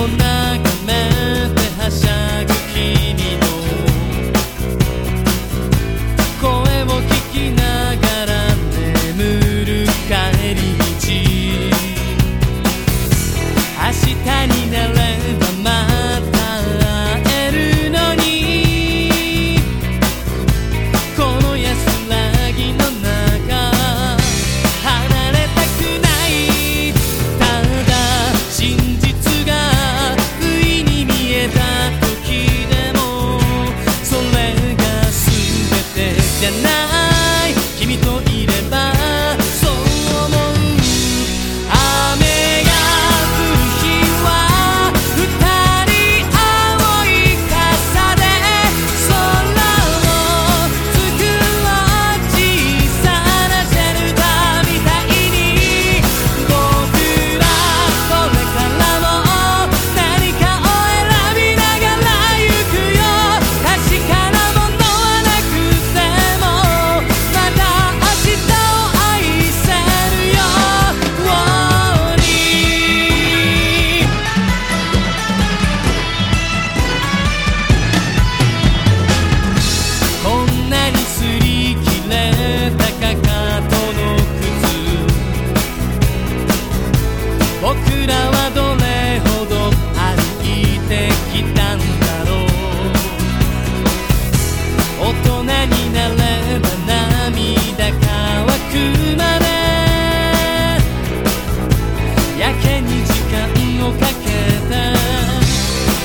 so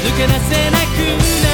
抜け出せなくな